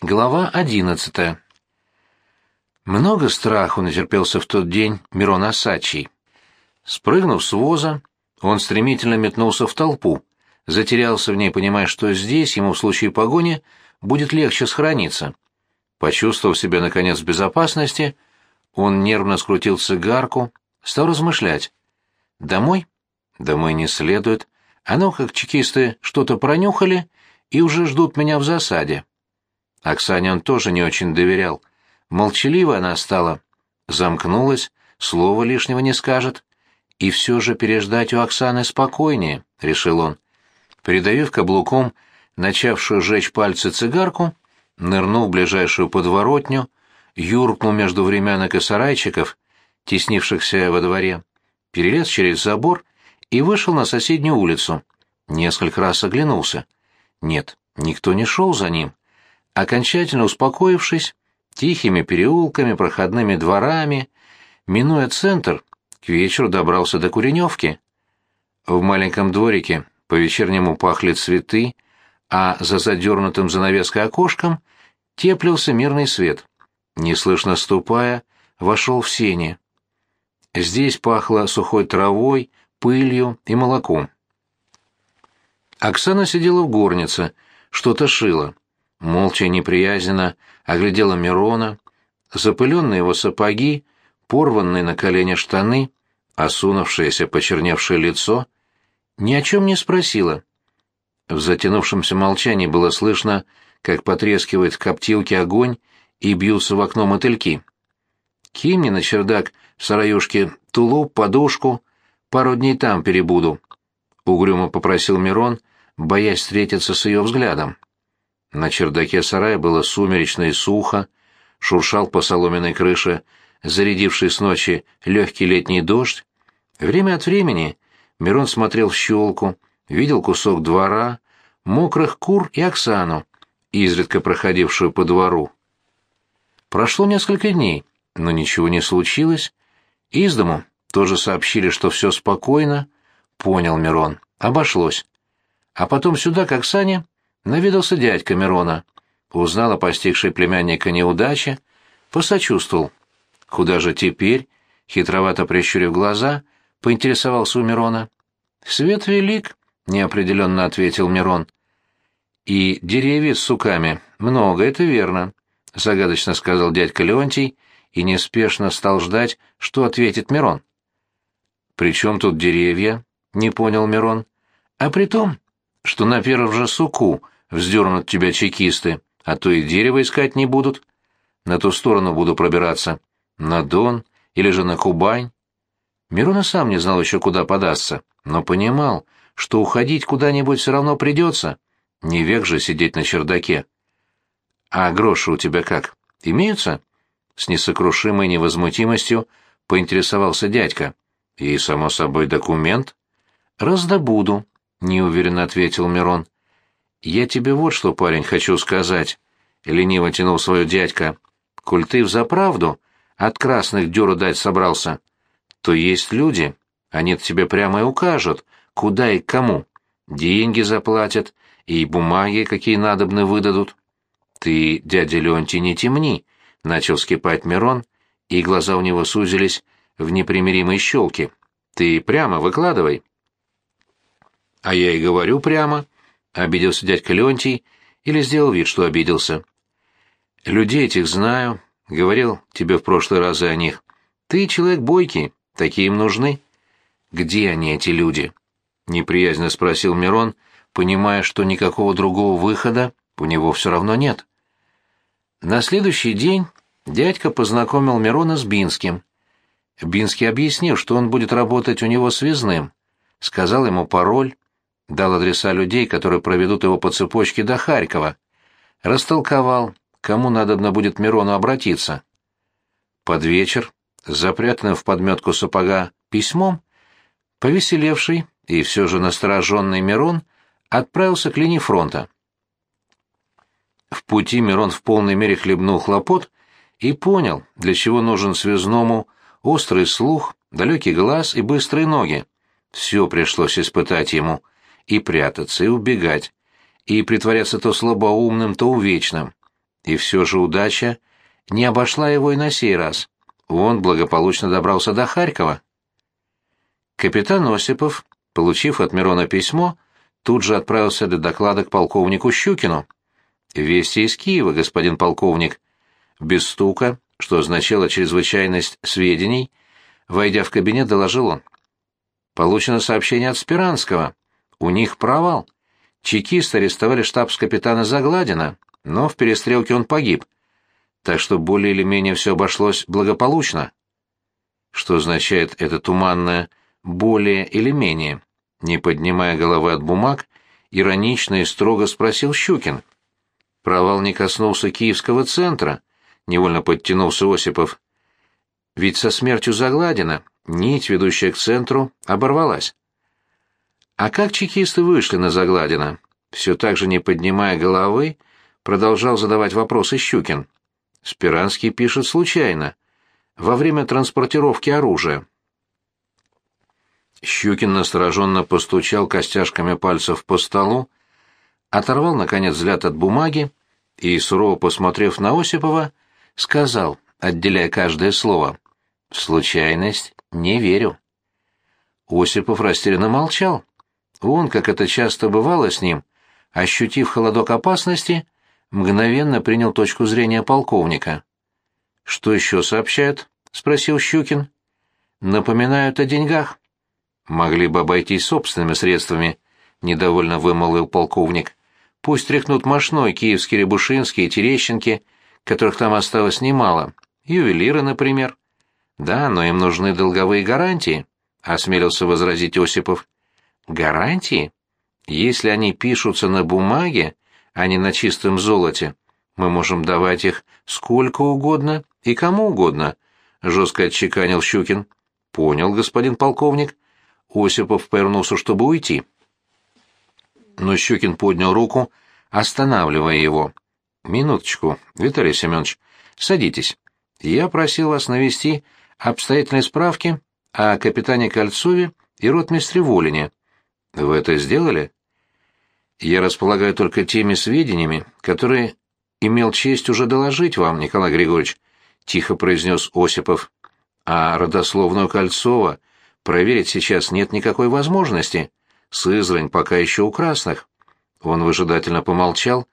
Глава одиннадцатая. Много страху натерпелся в тот день Мирон Осадчий. Спрыгнув с воза, он стремительно метнулся в толпу, затерялся в ней, понимая, что здесь ему в случае погони будет легче сохраниться. Почувствовав себя, наконец, в безопасности, он нервно скрутил цигарку, стал размышлять. «Домой? Домой не следует. А ну, как чекисты что-то пронюхали и уже ждут меня в засаде». Оксане он тоже не очень доверял. Молчаливая она стала, замкнулась, слова лишнего не скажет. И все же переждать у Оксаны спокойнее, — решил он. Придавив каблуком начавшую жечь пальцы цигарку, нырнул в ближайшую подворотню, юркнул между времянок и сарайчиков, теснившихся во дворе, перелез через забор и вышел на соседнюю улицу. Несколько раз оглянулся. Нет, никто не шел за ним. Окончательно успокоившись, тихими переулками, проходными дворами, минуя центр, к вечеру добрался до Куреневки. В маленьком дворике по-вечернему пахли цветы, а за задернутым занавеской окошком теплился мирный свет. Неслышно ступая, вошел в сени. Здесь пахло сухой травой, пылью и молоком. Оксана сидела в горнице, что-то шила молча и неприязненно оглядела Мирона, запыленные его сапоги, порванные на колени штаны, осунувшееся почерневшее лицо, ни о чем не спросила. В затянувшемся молчании было слышно, как потрескивает в коптилке огонь и бьются в окно мотыльки. «Кинь на чердак в сараюшке тулуп, подушку, пару дней там перебуду», — угрюмо попросил Мирон, боясь встретиться с ее взглядом. На чердаке сарая было сумеречно и сухо, шуршал по соломенной крыше зарядивший с ночи легкий летний дождь. Время от времени Мирон смотрел в щелку, видел кусок двора, мокрых кур и Оксану, изредка проходившую по двору. Прошло несколько дней, но ничего не случилось. Из дому тоже сообщили, что все спокойно. Понял Мирон, обошлось. А потом сюда, к Оксане, навидался дядька Мирона, узнал о постигшей племянника неудаче, посочувствовал. Куда же теперь, хитровато прищурив глаза, поинтересовался у Мирона. «Свет велик», — неопределенно ответил Мирон. «И деревья с суками. Много, это верно», — загадочно сказал дядька Леонтий и неспешно стал ждать, что ответит Мирон. «При чем тут деревья?» — не понял Мирон. «А при том, что на первом же суку вздернут тебя чекисты, а то и дерево искать не будут. На ту сторону буду пробираться. На Дон или же на Кубань. Мирон и сам не знал еще, куда податься, но понимал, что уходить куда-нибудь все равно придется. Не век же сидеть на чердаке. «А гроши у тебя как? Имеются?» С несокрушимой невозмутимостью поинтересовался дядька. «И, само собой, документ?» «Раздобуду», — неуверенно ответил Мирон. «Я тебе вот что, парень, хочу сказать», — лениво тянул свою дядька. «Коль ты взаправду от красных дёру дать собрался, то есть люди, они тебе прямо и укажут, куда и кому. Деньги заплатят и бумаги, какие надобны, выдадут». «Ты, дядя Леонтий, не темни», — начал скипать Мирон, и глаза у него сузились в непримиримой щелки. «Ты прямо выкладывай». «А я и говорю прямо», — обиделся дядька Леонтий или сделал вид, что обиделся. «Людей этих знаю, говорил тебе в прошлый раз о них. Ты человек бойкий, такие им нужны». «Где они, эти люди?» — неприязненно спросил Мирон, понимая, что никакого другого выхода у него все равно нет. На следующий день дядька познакомил Мирона с Бинским. Бинский объяснил, что он будет работать у него связным, сказал ему пароль, дал адреса людей, которые проведут его по цепочке до Харькова, растолковал, кому надобно будет Мирону обратиться. Под вечер, запрятанным в подметку сапога письмом, повеселевший и все же настороженный Мирон отправился к линии фронта. В пути Мирон в полной мере хлебнул хлопот и понял, для чего нужен связному острый слух, далекий глаз и быстрые ноги. Все пришлось испытать ему — и прятаться, и убегать, и притворяться то слабоумным, то увечным. И все же удача не обошла его и на сей раз. Он благополучно добрался до Харькова. Капитан Осипов, получив от Мирона письмо, тут же отправился для доклада к полковнику Щукину. «Вести из Киева, господин полковник». Без стука, что означало чрезвычайность сведений, войдя в кабинет, доложил он. «Получено сообщение от Спиранского. У них провал. Чекисты арестовали штабс-капитана Загладина, но в перестрелке он погиб. Так что более или менее все обошлось благополучно». Что означает это туманное «более или менее»? Не поднимая головы от бумаг, иронично и строго спросил Щукин. Провал не коснулся Киевского центра, невольно подтянулся Осипов. Ведь со смертью Загладина нить, ведущая к центру, оборвалась. А как чекисты вышли на Загладина? Все так же не поднимая головы, продолжал задавать вопросы Щукин. Спиранский пишет случайно, во время транспортировки оружия. Щукин настороженно постучал костяшками пальцев по столу, оторвал, наконец, взгляд от бумаги и, сурово посмотрев на Осипова, сказал, отделяя каждое слово, «Случайность? Не верю». Осипов растерянно молчал. Он, как это часто бывало с ним, ощутив холодок опасности, мгновенно принял точку зрения полковника. «Что еще сообщают?» — спросил Щукин. «Напоминают о деньгах». Могли бы обойтись собственными средствами, недовольно вымолвил полковник. Пусть тряхнут мошной киевские Рябушинские и Терещенки, которых там осталось немало. Ювелиры, например. Да, но им нужны долговые гарантии, осмелился возразить Осипов. Гарантии? Если они пишутся на бумаге, а не на чистом золоте, мы можем давать их сколько угодно и кому угодно, жестко отчеканил Щукин. Понял, господин полковник. Осипов повернулся, чтобы уйти. Но Щукин поднял руку, останавливая его. «Минуточку, Виталий Семенович, садитесь. Я просил вас навести обстоятельные справки о капитане Кольцове и ротмистре Волине. Вы это сделали?» «Я располагаю только теми сведениями, которые имел честь уже доложить вам, Николай Григорьевич», — тихо произнес Осипов. «А родословную Кольцова Проверить сейчас нет никакой возможности. Сызрань пока еще у красных. Он выжидательно помолчал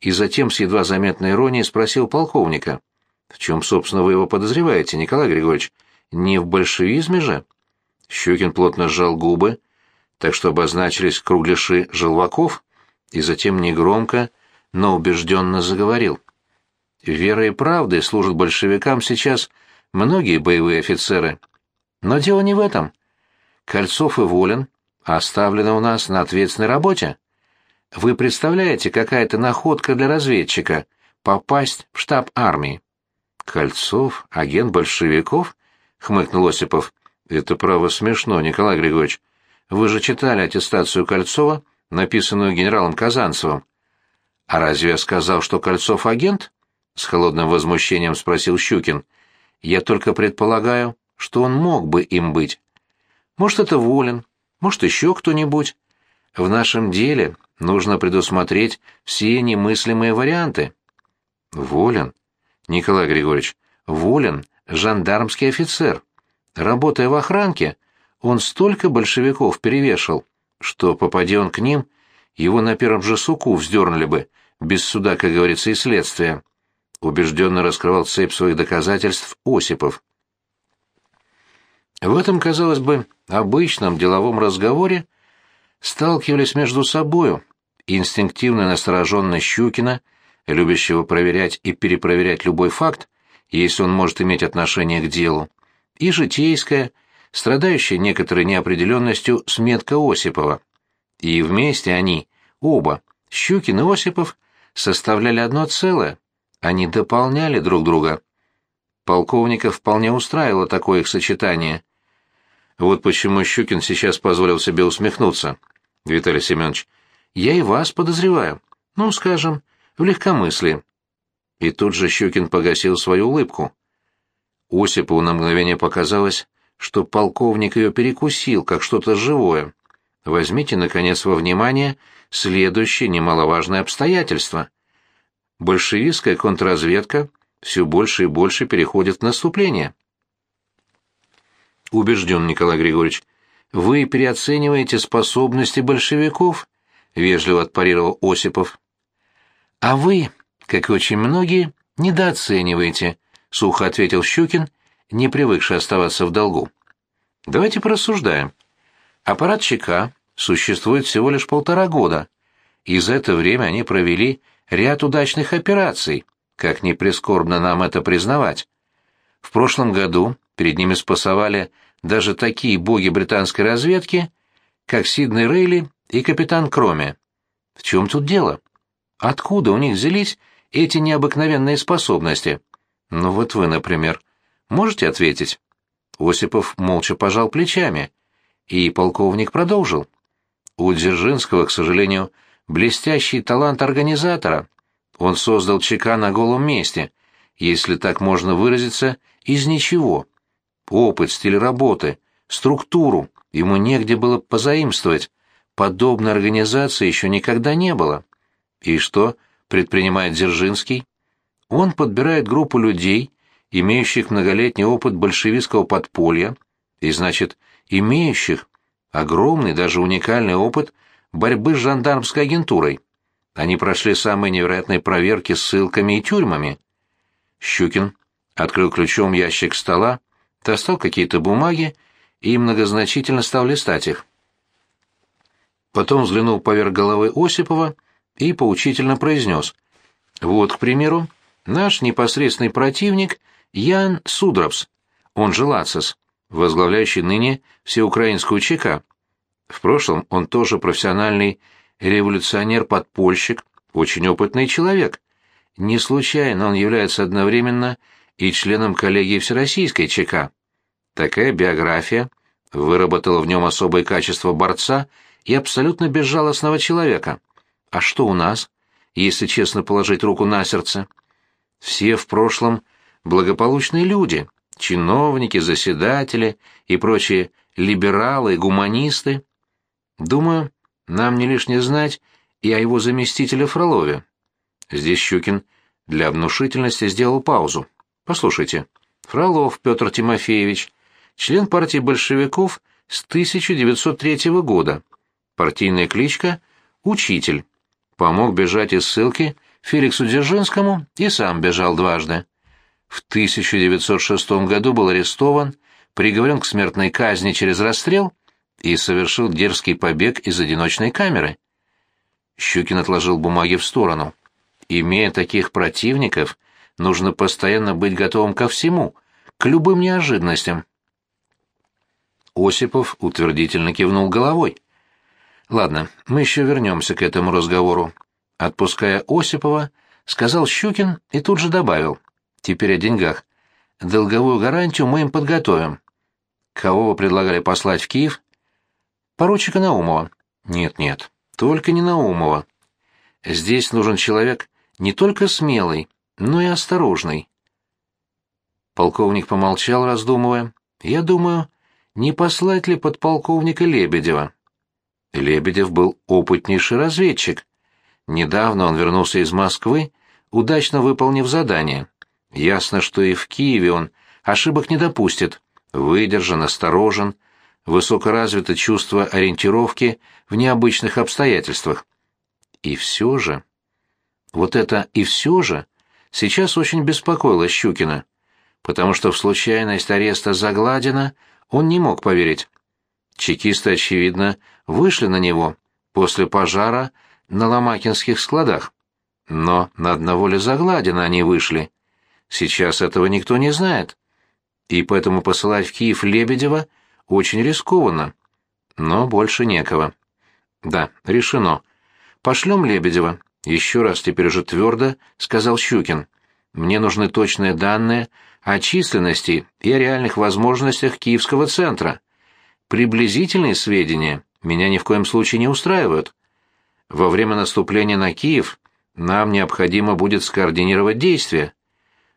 и затем с едва заметной иронией спросил полковника. «В чем, собственно, вы его подозреваете, Николай Григорьевич? Не в большевизме же?» Щукин плотно сжал губы, так что обозначились кругляши желваков, и затем негромко, но убежденно заговорил. «Верой и правдой служат большевикам сейчас многие боевые офицеры». Но дело не в этом. Кольцов и Волин оставлены у нас на ответственной работе. Вы представляете, какая это находка для разведчика — попасть в штаб армии? Кольцов, агент большевиков? — хмыкнул Осипов. Это право смешно, Николай Григорьевич. Вы же читали аттестацию Кольцова, написанную генералом Казанцевым. А разве я сказал, что Кольцов агент? С холодным возмущением спросил Щукин. Я только предполагаю, что он мог бы им быть. Может, это Волин, может, еще кто-нибудь. В нашем деле нужно предусмотреть все немыслимые варианты. Волин? Николай Григорьевич, Волин — жандармский офицер. Работая в охранке, он столько большевиков перевешал, что, попади он к ним, его на первом же суку вздернули бы, без суда, как говорится, и следствия. Убежденно раскрывал цепь своих доказательств Осипов. В этом, казалось бы, обычном деловом разговоре сталкивались между собою инстинктивная настороженность Щукина, любящего проверять и перепроверять любой факт, если он может иметь отношение к делу, и житейская, страдающая некоторой неопределенностью сметка Осипова. И вместе они, оба, Щукин и Осипов, составляли одно целое, они дополняли друг друга. Полковника вполне устраивало такое их сочетание – вот почему Щукин сейчас позволил себе усмехнуться. Виталий Семенович, я и вас подозреваю. Ну, скажем, в легкомыслии. И тут же Щукин погасил свою улыбку. Осипову на мгновение показалось, что полковник ее перекусил, как что-то живое. Возьмите, наконец, во внимание следующее немаловажное обстоятельство. большевистская контрразведка все больше и больше переходит в наступление. Убежден, Николай Григорьевич, вы переоцениваете способности большевиков, вежливо отпарировал Осипов. А вы, как и очень многие, недооцениваете, сухо ответил Щукин, не привыкший оставаться в долгу. Давайте порассуждаем. Аппарат ЧК существует всего лишь полтора года, и за это время они провели ряд удачных операций, как ни прискорбно нам это признавать. В прошлом году перед ними спасовали даже такие боги британской разведки, как Сиднey Рейли и капитан Кроме. В чем тут дело? Откуда у них взялись эти необыкновенные способности? Ну вот вы, например, можете ответить? Осипов молча пожал плечами, и полковник продолжил. У Дзержинского, к сожалению, блестящий талант организатора. Он создал ЧК на голом месте, если так можно выразиться, из ничего. Опыт, стиль работы, структуру ему негде было позаимствовать. Подобной организации еще никогда не было. И что предпринимает Дзержинский? Он подбирает группу людей, имеющих многолетний опыт большевистского подполья, и, значит, имеющих огромный, даже уникальный опыт борьбы с жандармской агентурой. Они прошли самые невероятные проверки ссылками и тюрьмами. Щукин открыл ключом ящик стола, достал какие-то бумаги и многозначительно стал листать их. Потом взглянул поверх головы Осипова и поучительно произнес. «Вот, к примеру, наш непосредственный противник Ян Судропс, он же Лацис, возглавляющий ныне всеукраинскую ЧК. В прошлом он тоже профессиональный революционер-подпольщик, очень опытный человек. Не случайно он является одновременно и членом коллегии Всероссийской ЧК. Такая биография выработала в нем особое качество борца и абсолютно безжалостного человека. А что у нас, если честно положить руку на сердце? Все в прошлом благополучные люди, чиновники, заседатели и прочие либералы, гуманисты. Думаю, нам не лишне знать и о его заместителе Фролове. Здесь Щукин для внушительности сделал паузу. Послушайте. Фролов Петр Тимофеевич, член партии большевиков с 1903 года. Партийная кличка «Учитель». Помог бежать из ссылки Феликсу Дзержинскому и сам бежал дважды. В 1906 году был арестован, приговорен к смертной казни через расстрел и совершил дерзкий побег из одиночной камеры. Щукин отложил бумаги в сторону. Имея таких противников, нужно постоянно быть готовым ко всему, к любым неожиданностям. Осипов утвердительно кивнул головой. Ладно, мы еще вернемся к этому разговору. Отпуская Осипова, сказал Щукин и тут же добавил. Теперь о деньгах. Долговую гарантию мы им подготовим. Кого вы предлагали послать в Киев? Поручика Наумова. Нет-нет, только не Наумова. Здесь нужен человек не только смелый, но и осторожный. Полковник помолчал, раздумывая. Я думаю, не послать ли подполковника Лебедева? Лебедев был опытнейший разведчик. Недавно он вернулся из Москвы, удачно выполнив задание. Ясно, что и в Киеве он ошибок не допустит. Выдержан, осторожен, высокоразвито чувство ориентировки в необычных обстоятельствах. И все же... Вот это «и все же» сейчас очень беспокоило Щукина, потому что в случайность ареста Загладина он не мог поверить. Чекисты, очевидно, вышли на него после пожара на ломакинских складах. Но на одного ли Загладина они вышли? Сейчас этого никто не знает. И поэтому посылать в Киев Лебедева очень рискованно. Но больше некого. Да, решено. Пошлем Лебедева. Еще раз теперь уже твердо сказал Щукин. Мне нужны точные данные о численности и о реальных возможностях Киевского центра. Приблизительные сведения меня ни в коем случае не устраивают. Во время наступления на Киев нам необходимо будет скоординировать действия.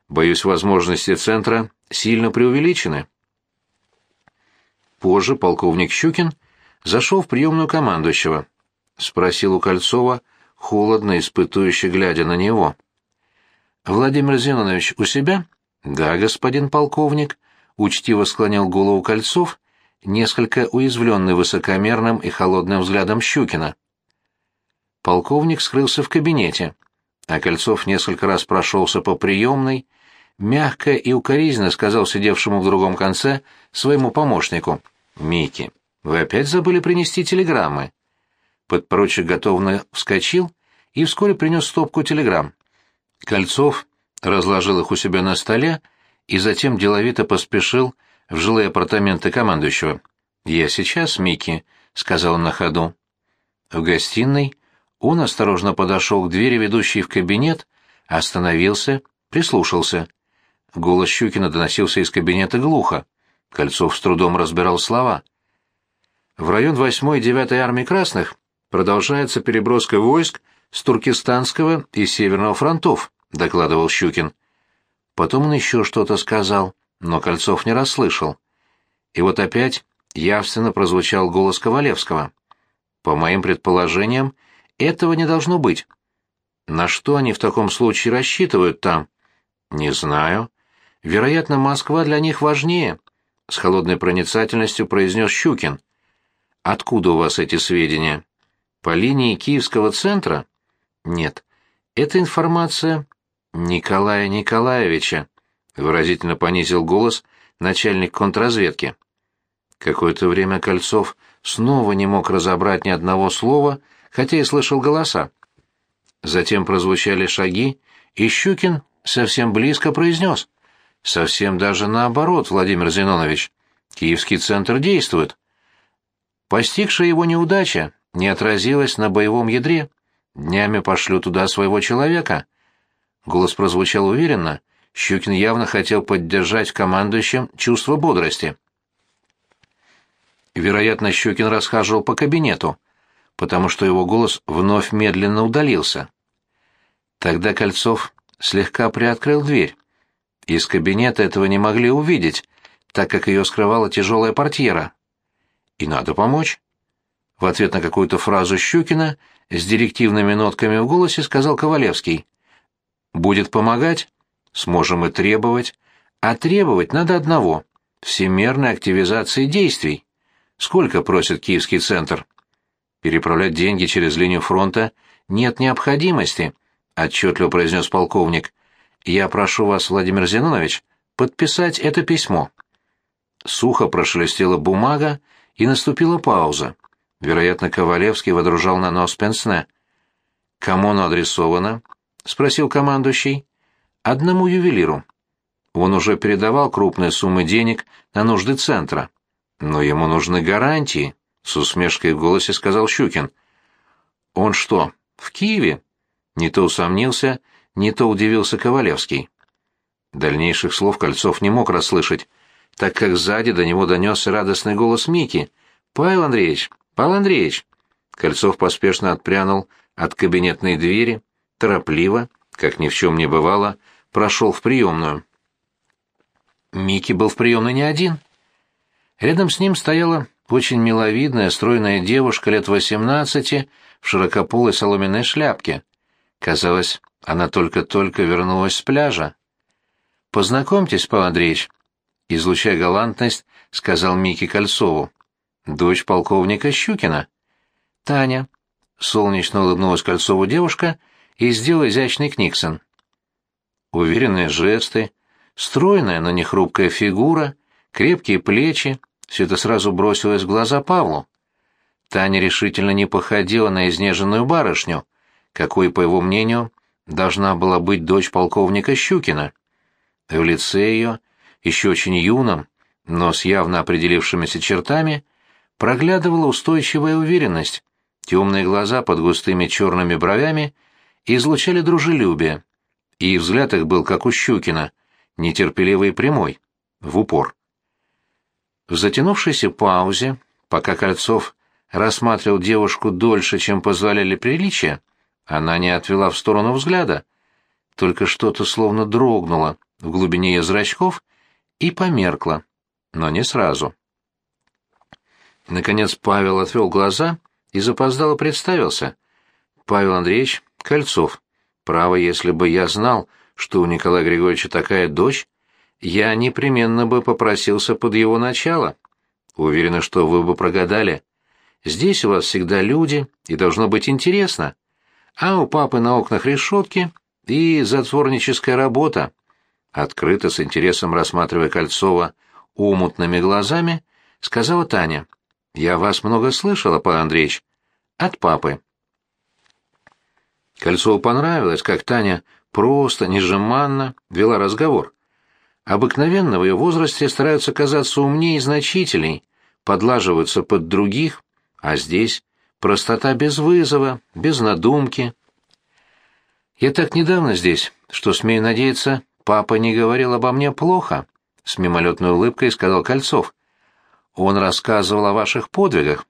Боюсь, возможности центра сильно преувеличены. Позже полковник Щукин зашел в приемную командующего. Спросил у Кольцова, холодно испытующе глядя на него. Владимир Зинонович у себя? Да, господин полковник, учтиво склонил голову Кольцов, несколько уязвленный высокомерным и холодным взглядом Щукина. Полковник скрылся в кабинете, а Кольцов несколько раз прошелся по приемной, мягко и укоризненно сказал сидевшему в другом конце своему помощнику. «Микки, вы опять забыли принести телеграммы?» Подпоручик готовно вскочил и вскоре принес стопку телеграмм. Кольцов разложил их у себя на столе и затем деловито поспешил в жилые апартаменты командующего. «Я сейчас, Микки», — сказал он на ходу. В гостиной он осторожно подошел к двери, ведущей в кабинет, остановился, прислушался. Голос Щукина доносился из кабинета глухо. Кольцов с трудом разбирал слова. В район 8-й и 9-й армии Красных продолжается переброска войск с Туркестанского и Северного фронтов, докладывал Щукин. Потом он еще что-то сказал, но Кольцов не расслышал. И вот опять явственно прозвучал голос Ковалевского. По моим предположениям, этого не должно быть. На что они в таком случае рассчитывают там? Не знаю. Вероятно, Москва для них важнее, с холодной проницательностью произнес Щукин. Откуда у вас эти сведения? По линии Киевского центра? Нет. Это информация Николая Николаевича, выразительно понизил голос начальник контрразведки. Какое-то время Кольцов снова не мог разобрать ни одного слова, хотя и слышал голоса. Затем прозвучали шаги, и Щукин совсем близко произнес. «Совсем даже наоборот, Владимир Зинонович. Киевский центр действует». Постигшая его неудача не отразилась на боевом ядре. Днями пошлю туда своего человека. Голос прозвучал уверенно. Щукин явно хотел поддержать в командующем чувство бодрости. Вероятно, Щукин расхаживал по кабинету, потому что его голос вновь медленно удалился. Тогда Кольцов слегка приоткрыл дверь. Из кабинета этого не могли увидеть, так как ее скрывала тяжелая портьера. И надо помочь. В ответ на какую-то фразу Щукина с директивными нотками в голосе сказал Ковалевский. «Будет помогать? Сможем и требовать. А требовать надо одного — всемерной активизации действий. Сколько просит Киевский центр?» «Переправлять деньги через линию фронта нет необходимости», — отчетливо произнес полковник. «Я прошу вас, Владимир Зинонович, подписать это письмо». Сухо прошелестела бумага, и наступила пауза. Вероятно, Ковалевский водружал на нос пенсне. «Кому оно адресовано?» — спросил командующий. «Одному ювелиру. Он уже передавал крупные суммы денег на нужды центра. Но ему нужны гарантии», — с усмешкой в голосе сказал Щукин. «Он что, в Киеве?» Не то усомнился, не то удивился Ковалевский. Дальнейших слов Кольцов не мог расслышать, так как сзади до него донесся радостный голос Мики. «Павел Андреевич, «Павел Андреевич!» Кольцов поспешно отпрянул от кабинетной двери, торопливо, как ни в чем не бывало, прошел в приемную. Микки был в приемной не один. Рядом с ним стояла очень миловидная, стройная девушка лет восемнадцати в широкополой соломенной шляпке. Казалось, она только-только вернулась с пляжа. «Познакомьтесь, Павел Андреевич», — излучая галантность, сказал Микки Кольцову. Дочь полковника Щукина. Таня. Солнечно улыбнулась Кольцову девушка и сделала изящный книксон. Уверенные жесты, стройная, но не хрупкая фигура, крепкие плечи — все это сразу бросилось в глаза Павлу. Таня решительно не походила на изнеженную барышню, какой, по его мнению, должна была быть дочь полковника Щукина. В лице ее, еще очень юном, но с явно определившимися чертами, проглядывала устойчивая уверенность. Темные глаза под густыми черными бровями излучали дружелюбие, и взгляд их был как у Щукина, нетерпеливый и прямой, в упор. В затянувшейся паузе, пока Кольцов рассматривал девушку дольше, чем позволяли приличия, она не отвела в сторону взгляда, только что-то словно дрогнуло в глубине ее зрачков и померкло, но не сразу. Наконец Павел отвел глаза и запоздало представился. «Павел Андреевич Кольцов. Право, если бы я знал, что у Николая Григорьевича такая дочь, я непременно бы попросился под его начало. Уверена, что вы бы прогадали. Здесь у вас всегда люди, и должно быть интересно. А у папы на окнах решетки и затворническая работа. Открыто, с интересом рассматривая Кольцова умутными глазами, сказала Таня. «Я вас много слышала, Павел Андреевич. От папы». Кольцову понравилось, как Таня просто, нежеманно вела разговор. Обыкновенно в ее возрасте стараются казаться умнее и значительней, подлаживаются под других, а здесь простота без вызова, без надумки. «Я так недавно здесь, что, смею надеяться, папа не говорил обо мне плохо», — с мимолетной улыбкой сказал Кольцов. «Он рассказывал о ваших подвигах.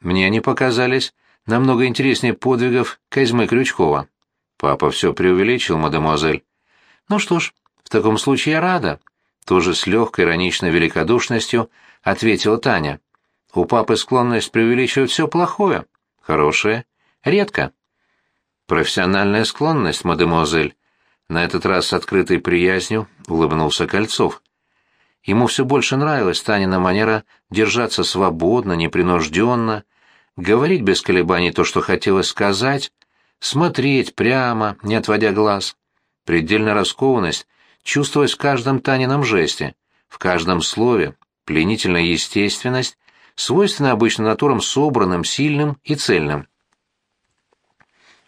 Мне они показались намного интереснее подвигов Козьмы Крючкова. Папа все преувеличил, мадемуазель. Ну что ж, в таком случае я рада. Тоже с легкой ироничной великодушностью ответила Таня. У папы склонность преувеличивать все плохое. Хорошее. Редко. Профессиональная склонность, мадемуазель. На этот раз с открытой приязнью улыбнулся Кольцов. Ему все больше нравилась Танина манера держаться свободно, непринужденно, говорить без колебаний то, что хотелось сказать, смотреть прямо, не отводя глаз. Предельная раскованность чувствовалась в каждом Танином жесте, в каждом слове, пленительная естественность, свойственная обычно натурам собранным, сильным и цельным.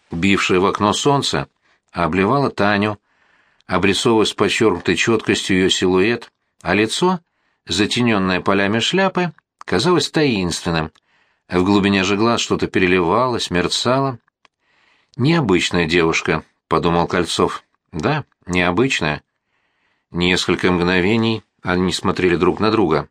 Бившее в окно солнце обливало Таню, обрисовывая с подчеркнутой четкостью ее силуэт, а лицо, затененное полями шляпы, казалось таинственным, в глубине же глаз что-то переливалось, мерцало. «Необычная девушка», — подумал Кольцов. «Да, необычная». Несколько мгновений они смотрели друг на друга.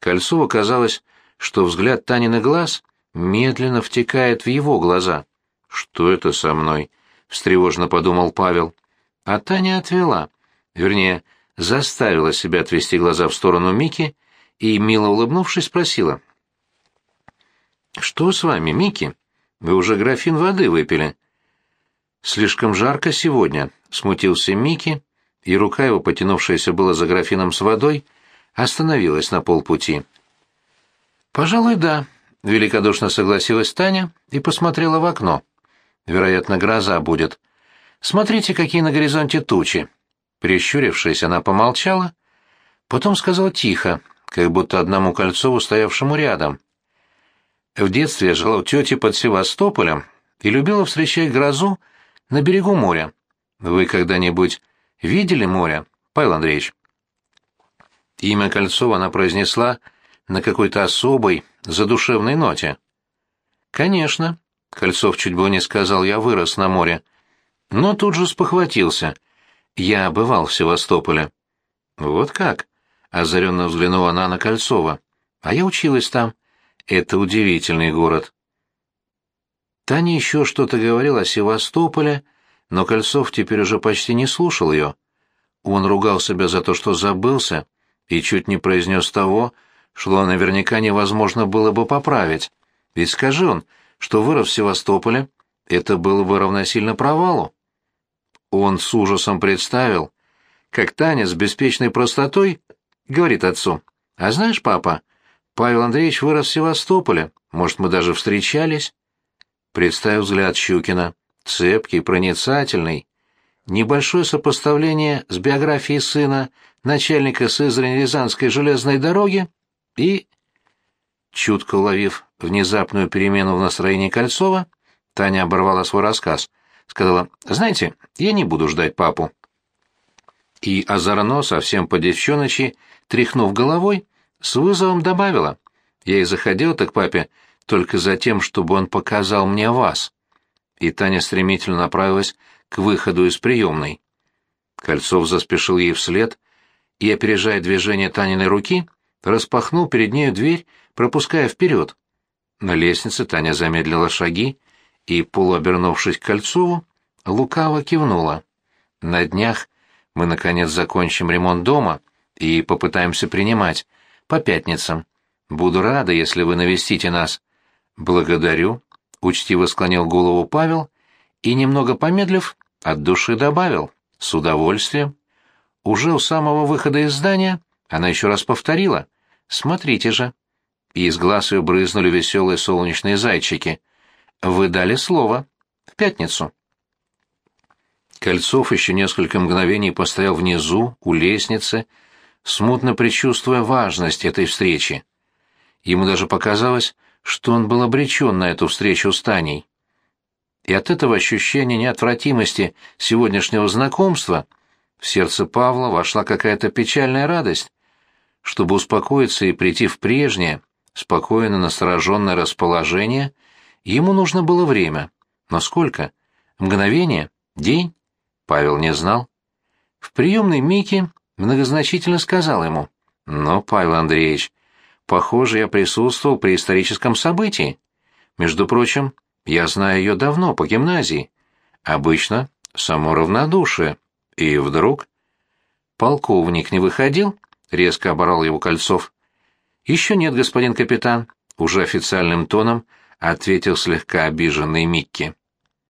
Кольцову казалось, что взгляд Танины глаз медленно втекает в его глаза. «Что это со мной?» — встревожно подумал Павел. А Таня отвела, вернее, заставила себя отвести глаза в сторону Мики и, мило улыбнувшись, спросила. «Что с вами, Микки? Вы уже графин воды выпили?» «Слишком жарко сегодня», — смутился Микки, и рука его, потянувшаяся было за графином с водой, остановилась на полпути. «Пожалуй, да», — великодушно согласилась Таня и посмотрела в окно. «Вероятно, гроза будет. Смотрите, какие на горизонте тучи». Прищурившись, она помолчала, потом сказала тихо, как будто одному Кольцову, стоявшему рядом. В детстве я жила у тети под Севастополем и любила встречать грозу на берегу моря. Вы когда-нибудь видели море, Павел Андреевич?» Имя Кольцова она произнесла на какой-то особой, задушевной ноте. «Конечно», — Кольцов чуть было не сказал, — «я вырос на море». Но тут же спохватился. «Я бывал в Севастополе». «Вот как?» — озаренно взглянула она на Кольцова. «А я училась там. Это удивительный город. Таня еще что-то говорила о Севастополе, но Кольцов теперь уже почти не слушал ее. Он ругал себя за то, что забылся, и чуть не произнес того, что наверняка невозможно было бы поправить. Ведь скажи он, что вырос в Севастополе, это было бы равносильно провалу. Он с ужасом представил, как Таня с беспечной простотой говорит отцу, «А знаешь, папа, Павел Андреевич вырос в Севастополе. Может, мы даже встречались?» Представил взгляд Щукина. Цепкий, проницательный. Небольшое сопоставление с биографией сына начальника Сызрань-Рязанской железной дороги и... Чутко уловив внезапную перемену в настроении Кольцова, Таня оборвала свой рассказ. Сказала, «Знаете, я не буду ждать папу». И озорно, совсем по девчоночи, тряхнув головой, с вызовом добавила. Я и заходил-то к папе только за тем, чтобы он показал мне вас. И Таня стремительно направилась к выходу из приемной. Кольцов заспешил ей вслед и, опережая движение Таниной руки, распахнул перед нею дверь, пропуская вперед. На лестнице Таня замедлила шаги и, полуобернувшись к Кольцову, лукаво кивнула. «На днях мы, наконец, закончим ремонт дома и попытаемся принимать по пятницам. Буду рада, если вы навестите нас. Благодарю, учтиво склонил голову Павел и немного помедлив от души добавил: С удовольствием. Уже у самого выхода из здания она еще раз повторила. «Смотрите же». И из глаз ее брызнули веселые солнечные зайчики. «Вы дали слово. В пятницу». Кольцов еще несколько мгновений постоял внизу, у лестницы, смутно предчувствуя важность этой встречи. Ему даже показалось, что он был обречен на эту встречу с Таней. И от этого ощущения неотвратимости сегодняшнего знакомства в сердце Павла вошла какая-то печальная радость. Чтобы успокоиться и прийти в прежнее, спокойно настороженное расположение, ему нужно было время. Но сколько? Мгновение? День? Павел не знал. В приемной Мики многозначительно сказал ему, «Но, Павел Андреевич, похоже, я присутствовал при историческом событии. Между прочим, я знаю ее давно, по гимназии. Обычно само равнодушие. И вдруг... Полковник не выходил? Резко оборал его Кольцов. Еще нет, господин капитан. Уже официальным тоном ответил слегка обиженный Микки.